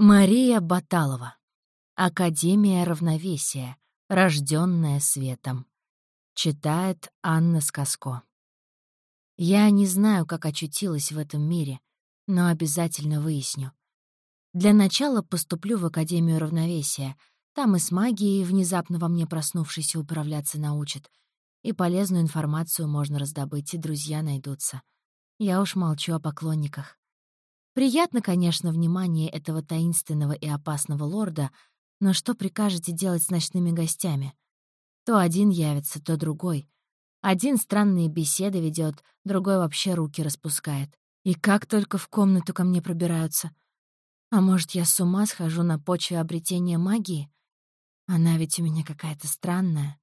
Мария Баталова. Академия равновесия. Рожденная светом. Читает Анна Сказко. Я не знаю, как очутилась в этом мире, но обязательно выясню. Для начала поступлю в Академию равновесия. Там и с магией, внезапно во мне проснувшейся, управляться научат. И полезную информацию можно раздобыть, и друзья найдутся. Я уж молчу о поклонниках. Приятно, конечно, внимание этого таинственного и опасного лорда, но что прикажете делать с ночными гостями? То один явится, то другой. Один странные беседы ведет, другой вообще руки распускает. И как только в комнату ко мне пробираются. А может, я с ума схожу на почве обретения магии? Она ведь у меня какая-то странная.